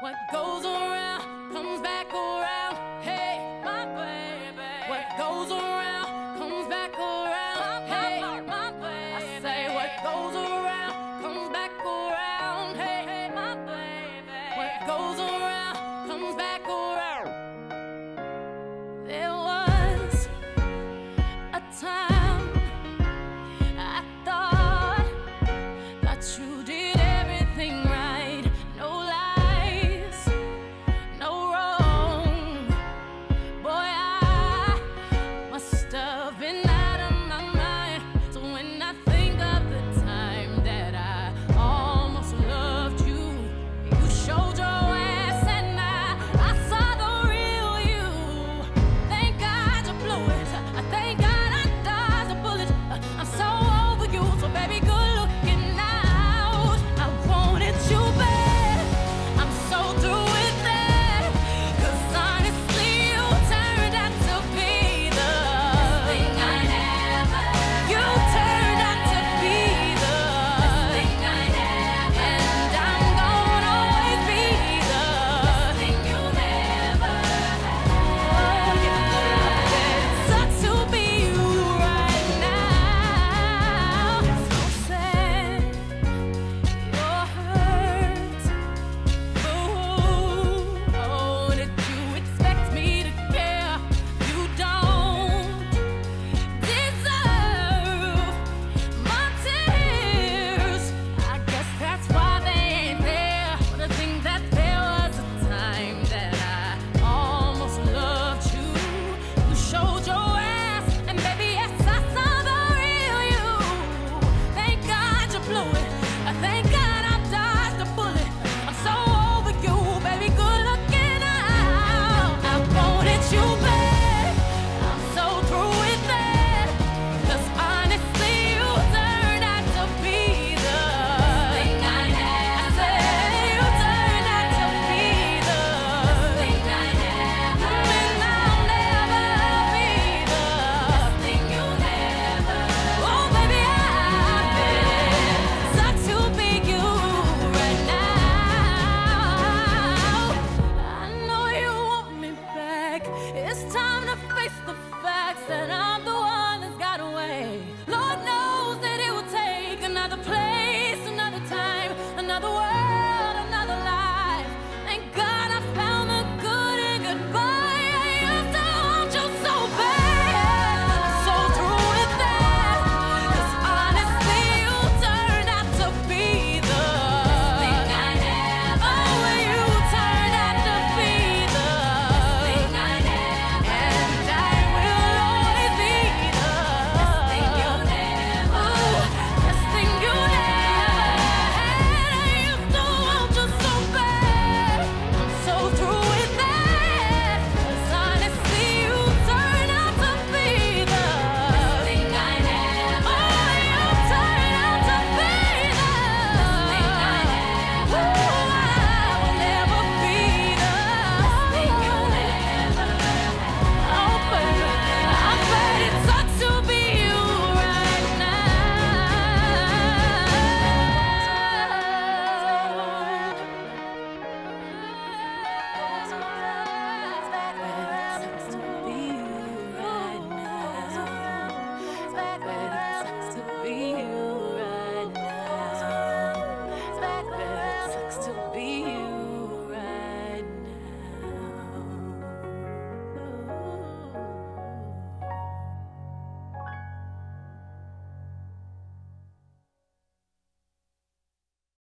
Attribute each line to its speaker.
Speaker 1: What goes around comes back around. Hey, my baby. What goes around comes back around. Hey, my baby. I say what goes around comes back around. Hey, my baby. What goes around comes back around. There was a time.